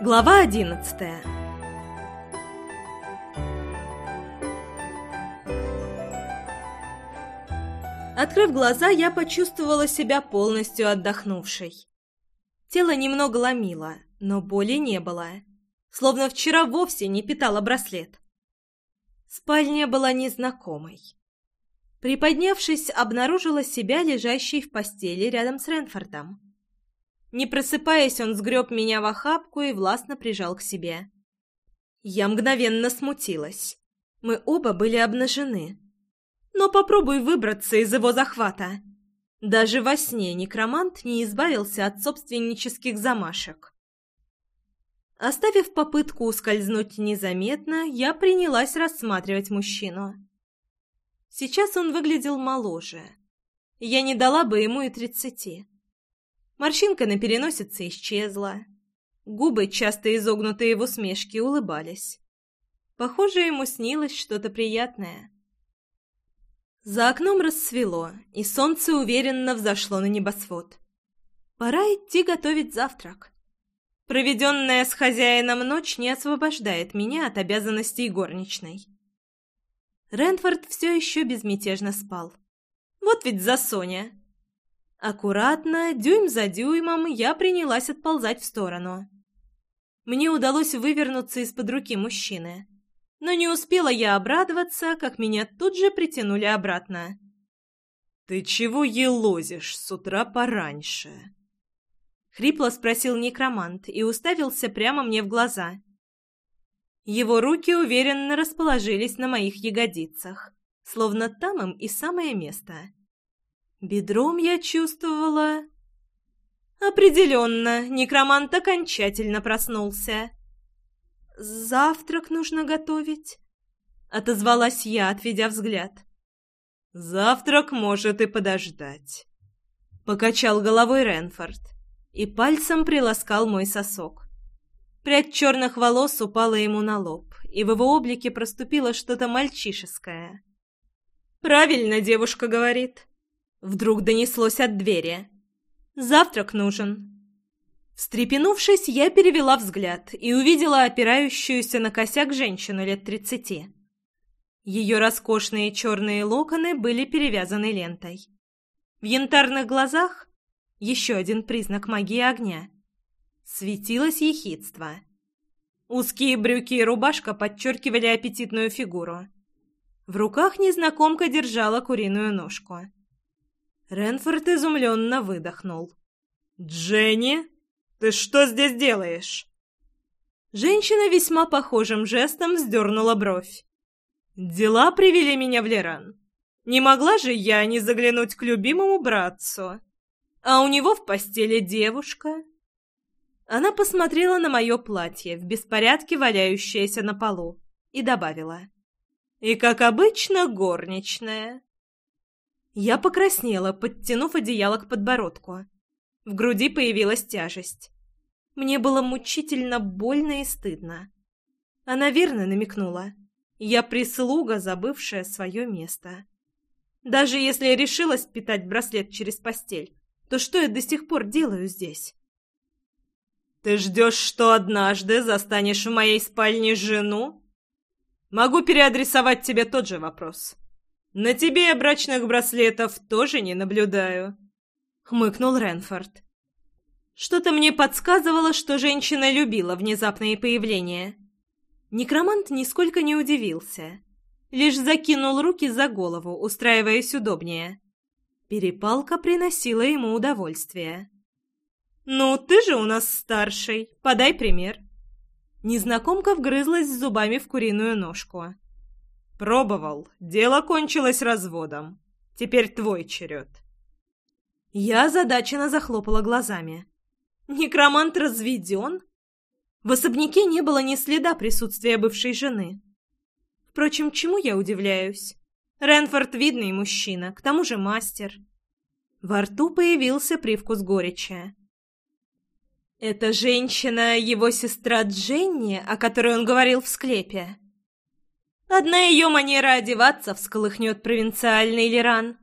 Глава 11 Открыв глаза, я почувствовала себя полностью отдохнувшей. Тело немного ломило, но боли не было. Словно вчера вовсе не питала браслет. Спальня была незнакомой. Приподнявшись, обнаружила себя лежащей в постели рядом с Ренфордом. Не просыпаясь, он сгреб меня в охапку и властно прижал к себе. Я мгновенно смутилась. Мы оба были обнажены. Но попробуй выбраться из его захвата. Даже во сне некромант не избавился от собственнических замашек. Оставив попытку ускользнуть незаметно, я принялась рассматривать мужчину. Сейчас он выглядел моложе. Я не дала бы ему и тридцати. Морщинка на переносице исчезла. Губы, часто изогнутые в усмешке, улыбались. Похоже, ему снилось что-то приятное. За окном рассвело, и солнце уверенно взошло на небосвод. Пора идти готовить завтрак. Проведенная с хозяином ночь не освобождает меня от обязанностей горничной. Ренфорд все еще безмятежно спал. Вот ведь за Соня. Аккуратно, дюйм за дюймом, я принялась отползать в сторону. Мне удалось вывернуться из-под руки мужчины. Но не успела я обрадоваться, как меня тут же притянули обратно. «Ты чего елозишь с утра пораньше?» Хрипло спросил некромант и уставился прямо мне в глаза. Его руки уверенно расположились на моих ягодицах, словно там им и самое место. Бедром я чувствовала... Определенно, некромант окончательно проснулся. «Завтрак нужно готовить», — отозвалась я, отведя взгляд. «Завтрак может и подождать», — покачал головой Ренфорд и пальцем приласкал мой сосок. Прядь черных волос упала ему на лоб, и в его облике проступило что-то мальчишеское. «Правильно девушка говорит», Вдруг донеслось от двери. «Завтрак нужен». Встрепенувшись, я перевела взгляд и увидела опирающуюся на косяк женщину лет тридцати. Ее роскошные черные локоны были перевязаны лентой. В янтарных глазах — еще один признак магии огня — светилось ехидство. Узкие брюки и рубашка подчеркивали аппетитную фигуру. В руках незнакомка держала куриную ножку — Ренфорд изумленно выдохнул. «Дженни, ты что здесь делаешь?» Женщина весьма похожим жестом вздернула бровь. «Дела привели меня в Леран. Не могла же я не заглянуть к любимому братцу. А у него в постели девушка». Она посмотрела на мое платье, в беспорядке валяющееся на полу, и добавила. «И, как обычно, горничная». Я покраснела, подтянув одеяло к подбородку. В груди появилась тяжесть. Мне было мучительно больно и стыдно. Она верно намекнула. Я прислуга, забывшая свое место. Даже если я решилась спитать браслет через постель, то что я до сих пор делаю здесь? «Ты ждешь, что однажды застанешь в моей спальне жену?» «Могу переадресовать тебе тот же вопрос». На тебе брачных браслетов тоже не наблюдаю», — хмыкнул Ренфорд. Что-то мне подсказывало, что женщина любила внезапные появления. Некромант нисколько не удивился. Лишь закинул руки за голову, устраиваясь удобнее. Перепалка приносила ему удовольствие. «Ну, ты же у нас старший, подай пример». Незнакомка вгрызлась зубами в куриную ножку. Пробовал. Дело кончилось разводом. Теперь твой черед. Я задаченно захлопала глазами. Некромант разведен? В особняке не было ни следа присутствия бывшей жены. Впрочем, чему я удивляюсь? Ренфорд видный мужчина, к тому же мастер. Во рту появился привкус горечи. «Это женщина, его сестра Дженни, о которой он говорил в склепе?» Одна ее манера одеваться всколыхнет провинциальный Леран.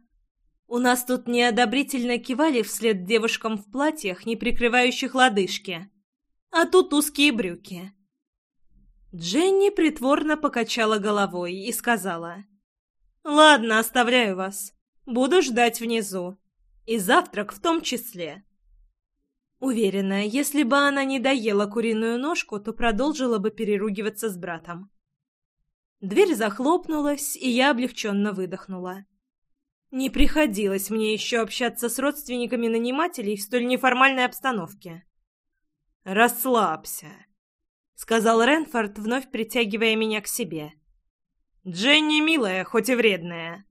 У нас тут неодобрительно кивали вслед девушкам в платьях, не прикрывающих лодыжки. А тут узкие брюки. Дженни притворно покачала головой и сказала. «Ладно, оставляю вас. Буду ждать внизу. И завтрак в том числе». Уверена, если бы она не доела куриную ножку, то продолжила бы переругиваться с братом. Дверь захлопнулась, и я облегченно выдохнула. Не приходилось мне еще общаться с родственниками нанимателей в столь неформальной обстановке. «Расслабься», — сказал Ренфорд, вновь притягивая меня к себе. «Дженни милая, хоть и вредная».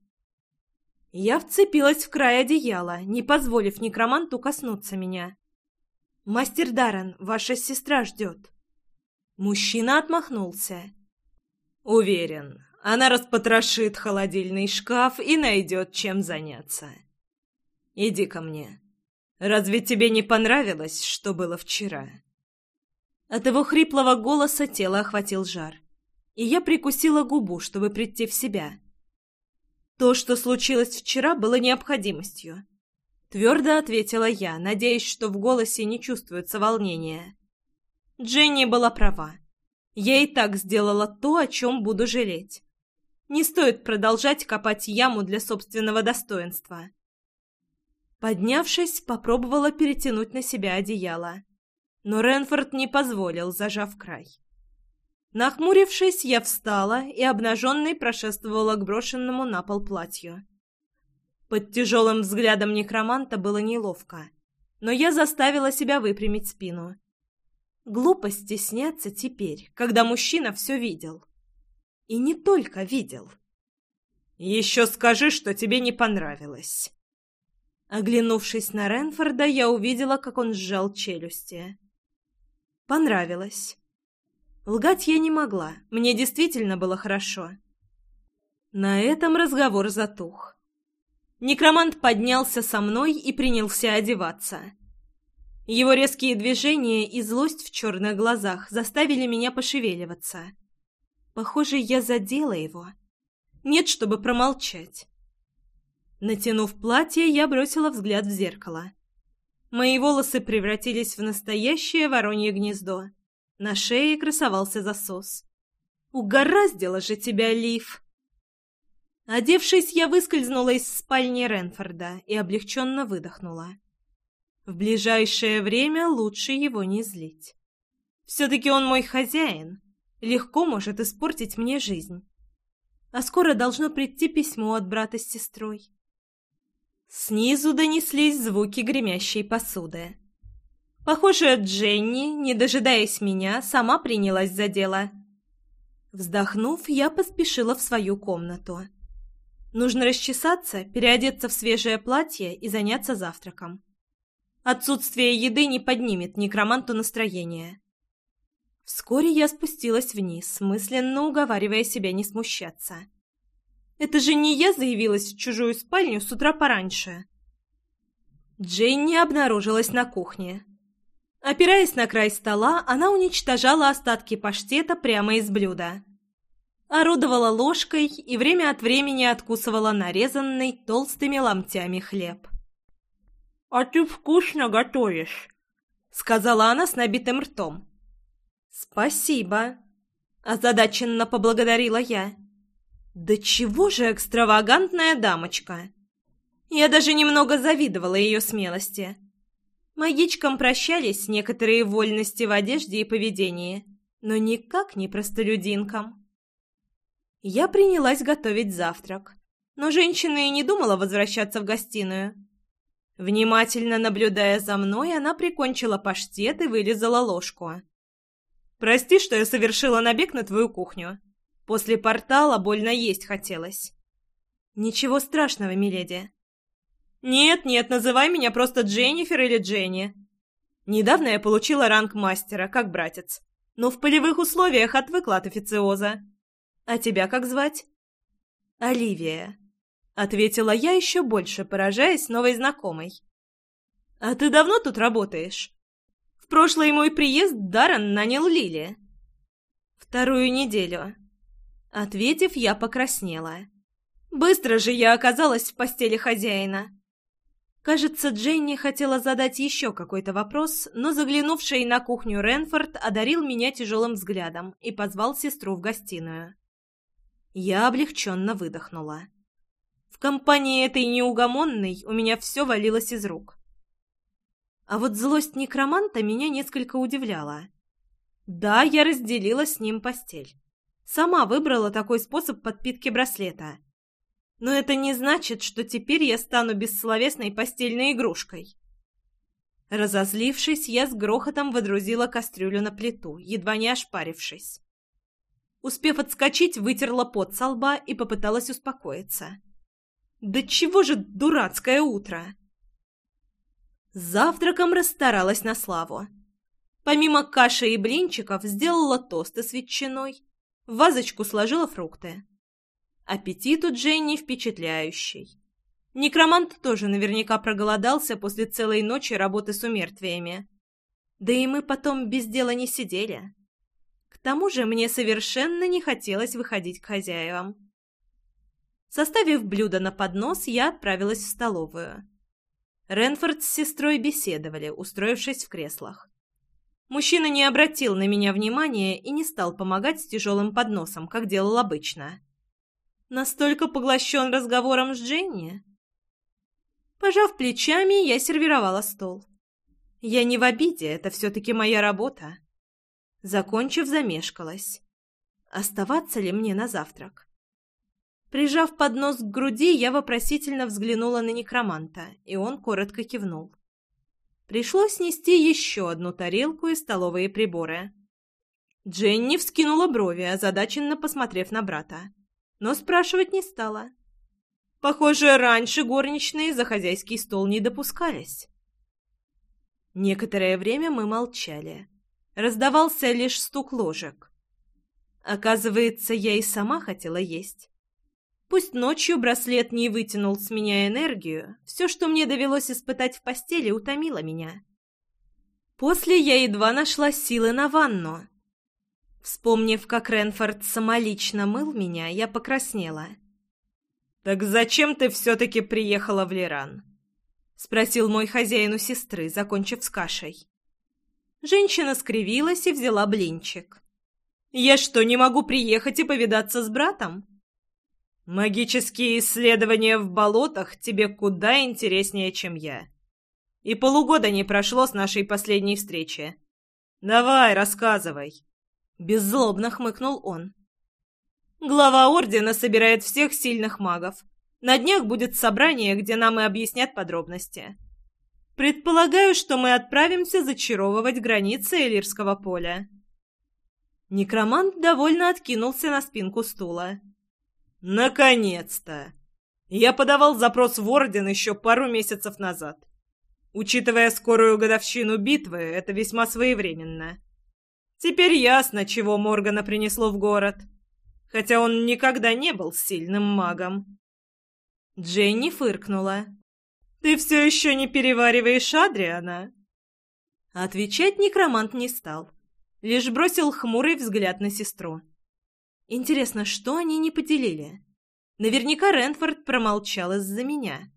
Я вцепилась в край одеяла, не позволив некроманту коснуться меня. «Мастер Даррен, ваша сестра ждет». Мужчина отмахнулся. Уверен, она распотрошит холодильный шкаф и найдет, чем заняться. Иди ко мне. Разве тебе не понравилось, что было вчера?» От его хриплого голоса тело охватил жар, и я прикусила губу, чтобы прийти в себя. «То, что случилось вчера, было необходимостью», — твердо ответила я, надеясь, что в голосе не чувствуется волнения. Дженни была права. Я и так сделала то, о чем буду жалеть. Не стоит продолжать копать яму для собственного достоинства. Поднявшись, попробовала перетянуть на себя одеяло. Но Ренфорд не позволил, зажав край. Нахмурившись, я встала и обнаженной прошествовала к брошенному на пол платью. Под тяжелым взглядом некроманта было неловко, но я заставила себя выпрямить спину Глупо стесняться теперь, когда мужчина все видел. И не только видел. «Еще скажи, что тебе не понравилось». Оглянувшись на Ренфорда, я увидела, как он сжал челюсти. «Понравилось». Лгать я не могла, мне действительно было хорошо. На этом разговор затух. Некромант поднялся со мной и принялся одеваться. Его резкие движения и злость в черных глазах заставили меня пошевеливаться. Похоже, я задела его. Нет, чтобы промолчать. Натянув платье, я бросила взгляд в зеркало. Мои волосы превратились в настоящее воронье гнездо. На шее красовался засос. «Угораздило же тебя, Лив!» Одевшись, я выскользнула из спальни Ренфорда и облегченно выдохнула. В ближайшее время лучше его не злить. Все-таки он мой хозяин. Легко может испортить мне жизнь. А скоро должно прийти письмо от брата с сестрой. Снизу донеслись звуки гремящей посуды. Похоже, Дженни, не дожидаясь меня, сама принялась за дело. Вздохнув, я поспешила в свою комнату. Нужно расчесаться, переодеться в свежее платье и заняться завтраком. Отсутствие еды не поднимет некроманту настроение. Вскоре я спустилась вниз, мысленно уговаривая себя не смущаться. Это же не я заявилась в чужую спальню с утра пораньше. Джейн не обнаружилась на кухне. Опираясь на край стола, она уничтожала остатки паштета прямо из блюда. Орудовала ложкой и время от времени откусывала нарезанный толстыми ломтями хлеб а ты вкусно готовишь», — сказала она с набитым ртом. «Спасибо», — озадаченно поблагодарила я. «Да чего же экстравагантная дамочка!» Я даже немного завидовала ее смелости. Магичкам прощались некоторые вольности в одежде и поведении, но никак не простолюдинкам. Я принялась готовить завтрак, но женщина и не думала возвращаться в гостиную. Внимательно наблюдая за мной, она прикончила паштет и вылезала ложку. «Прости, что я совершила набег на твою кухню. После портала больно есть хотелось». «Ничего страшного, миледи». «Нет-нет, называй меня просто Дженнифер или Дженни. Недавно я получила ранг мастера, как братец. Но в полевых условиях отвыкла от официоза. А тебя как звать?» «Оливия». Ответила я еще больше, поражаясь новой знакомой. «А ты давно тут работаешь?» «В прошлый мой приезд Даррен нанял Лили». «Вторую неделю». Ответив, я покраснела. Быстро же я оказалась в постели хозяина. Кажется, Дженни хотела задать еще какой-то вопрос, но заглянувший на кухню Ренфорд одарил меня тяжелым взглядом и позвал сестру в гостиную. Я облегченно выдохнула. В компании этой неугомонной у меня все валилось из рук. А вот злость некроманта меня несколько удивляла. Да, я разделила с ним постель. Сама выбрала такой способ подпитки браслета. Но это не значит, что теперь я стану бессловесной постельной игрушкой. Разозлившись, я с грохотом водрузила кастрюлю на плиту, едва не ошпарившись. Успев отскочить, вытерла пот со лба и попыталась успокоиться. — да чего же дурацкое утро? Завтраком расстаралась на славу. Помимо каши и блинчиков сделала тосты с ветчиной, вазочку сложила фрукты. Аппетит у Дженни впечатляющий. Некромант тоже наверняка проголодался после целой ночи работы с умертвиями. Да и мы потом без дела не сидели. К тому же мне совершенно не хотелось выходить к хозяевам. Составив блюдо на поднос, я отправилась в столовую. Ренфорд с сестрой беседовали, устроившись в креслах. Мужчина не обратил на меня внимания и не стал помогать с тяжелым подносом, как делал обычно. Настолько поглощен разговором с Дженни. Пожав плечами, я сервировала стол. Я не в обиде, это все-таки моя работа. Закончив, замешкалась. Оставаться ли мне на завтрак? Прижав поднос к груди, я вопросительно взглянула на некроманта, и он коротко кивнул. Пришлось нести еще одну тарелку и столовые приборы. Дженни вскинула брови, озадаченно посмотрев на брата, но спрашивать не стала. Похоже, раньше горничные за хозяйский стол не допускались. Некоторое время мы молчали. Раздавался лишь стук ложек. Оказывается, я и сама хотела есть. Пусть ночью браслет не вытянул с меня энергию, все, что мне довелось испытать в постели, утомило меня. После я едва нашла силы на ванну. Вспомнив, как Ренфорд самолично мыл меня, я покраснела. «Так зачем ты все-таки приехала в Леран?» — спросил мой хозяин у сестры, закончив с кашей. Женщина скривилась и взяла блинчик. «Я что, не могу приехать и повидаться с братом?» Магические исследования в болотах тебе куда интереснее, чем я. И полугода не прошло с нашей последней встречи. Давай, рассказывай. Беззлобно хмыкнул он. Глава ордена собирает всех сильных магов. На днях будет собрание, где нам и объяснят подробности. Предполагаю, что мы отправимся зачаровывать границы Элирского поля. Некромант довольно откинулся на спинку стула. Наконец-то! Я подавал запрос в Орден еще пару месяцев назад. Учитывая скорую годовщину битвы, это весьма своевременно. Теперь ясно, чего Моргана принесло в город. Хотя он никогда не был сильным магом. Дженни фыркнула. «Ты все еще не перевариваешь Адриана?» Отвечать некромант не стал, лишь бросил хмурый взгляд на сестру. Интересно, что они не поделили? Наверняка Ренфорд промолчал из-за меня.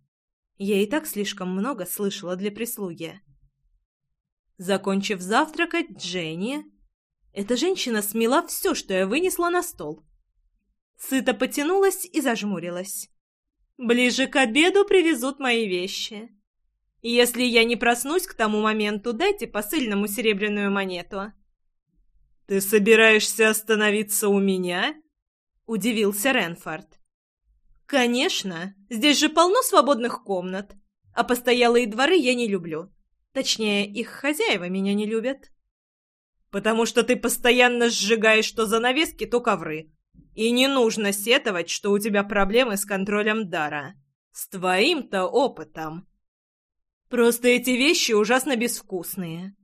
Я и так слишком много слышала для прислуги. Закончив завтракать, Дженни... Эта женщина смела все, что я вынесла на стол. Сыто потянулась и зажмурилась. «Ближе к обеду привезут мои вещи. Если я не проснусь к тому моменту, дайте посыльному серебряную монету. «Ты собираешься остановиться у меня?» – удивился Ренфорд. «Конечно, здесь же полно свободных комнат, а постоялые дворы я не люблю. Точнее, их хозяева меня не любят». «Потому что ты постоянно сжигаешь то занавески, то ковры. И не нужно сетовать, что у тебя проблемы с контролем дара. С твоим-то опытом». «Просто эти вещи ужасно безвкусные»,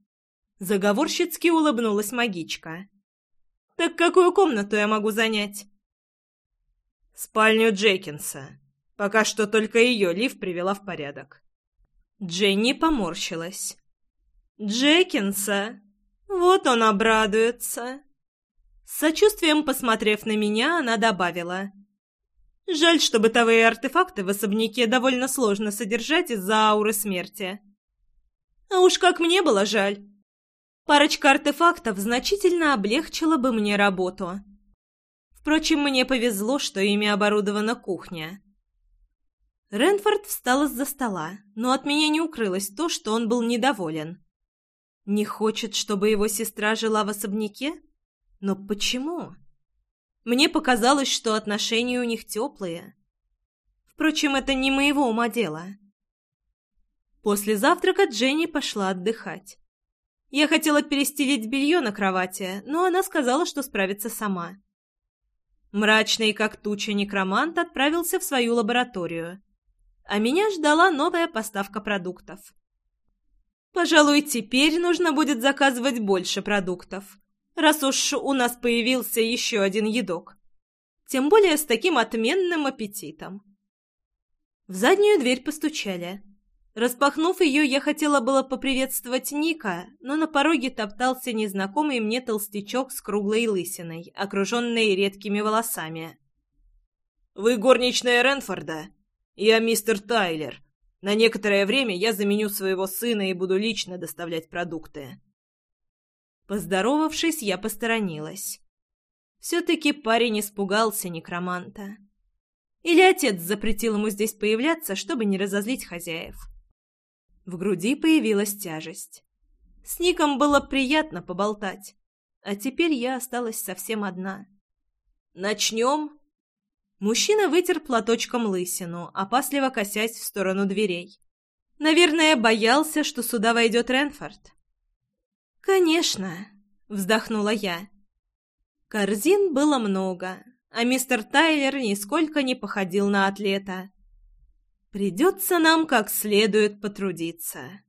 Заговорщицки улыбнулась магичка. «Так какую комнату я могу занять?» «Спальню Джекинса. Пока что только ее Лив привела в порядок». Дженни поморщилась. «Джекинса? Вот он обрадуется!» С сочувствием посмотрев на меня, она добавила. «Жаль, что бытовые артефакты в особняке довольно сложно содержать из-за ауры смерти». «А уж как мне было жаль!» Парочка артефактов значительно облегчила бы мне работу. Впрочем, мне повезло, что ими оборудована кухня. Ренфорд встал из-за стола, но от меня не укрылось то, что он был недоволен. Не хочет, чтобы его сестра жила в особняке? Но почему? Мне показалось, что отношения у них теплые. Впрочем, это не моего ума дело. После завтрака Дженни пошла отдыхать. Я хотела перестелить белье на кровати, но она сказала, что справится сама. Мрачный, как туча, некромант отправился в свою лабораторию. А меня ждала новая поставка продуктов. Пожалуй, теперь нужно будет заказывать больше продуктов, раз уж у нас появился еще один едок. Тем более с таким отменным аппетитом. В заднюю дверь постучали. Распахнув ее, я хотела было поприветствовать Ника, но на пороге топтался незнакомый мне толстячок с круглой лысиной, окруженный редкими волосами. «Вы горничная Ренфорда? Я мистер Тайлер. На некоторое время я заменю своего сына и буду лично доставлять продукты». Поздоровавшись, я посторонилась. Все-таки парень испугался некроманта. Или отец запретил ему здесь появляться, чтобы не разозлить хозяев. В груди появилась тяжесть. С Ником было приятно поболтать, а теперь я осталась совсем одна. «Начнем?» Мужчина вытер платочком лысину, опасливо косясь в сторону дверей. Наверное, боялся, что сюда войдет Ренфорд. «Конечно», — вздохнула я. Корзин было много, а мистер Тайлер нисколько не походил на атлета. Придется нам как следует потрудиться.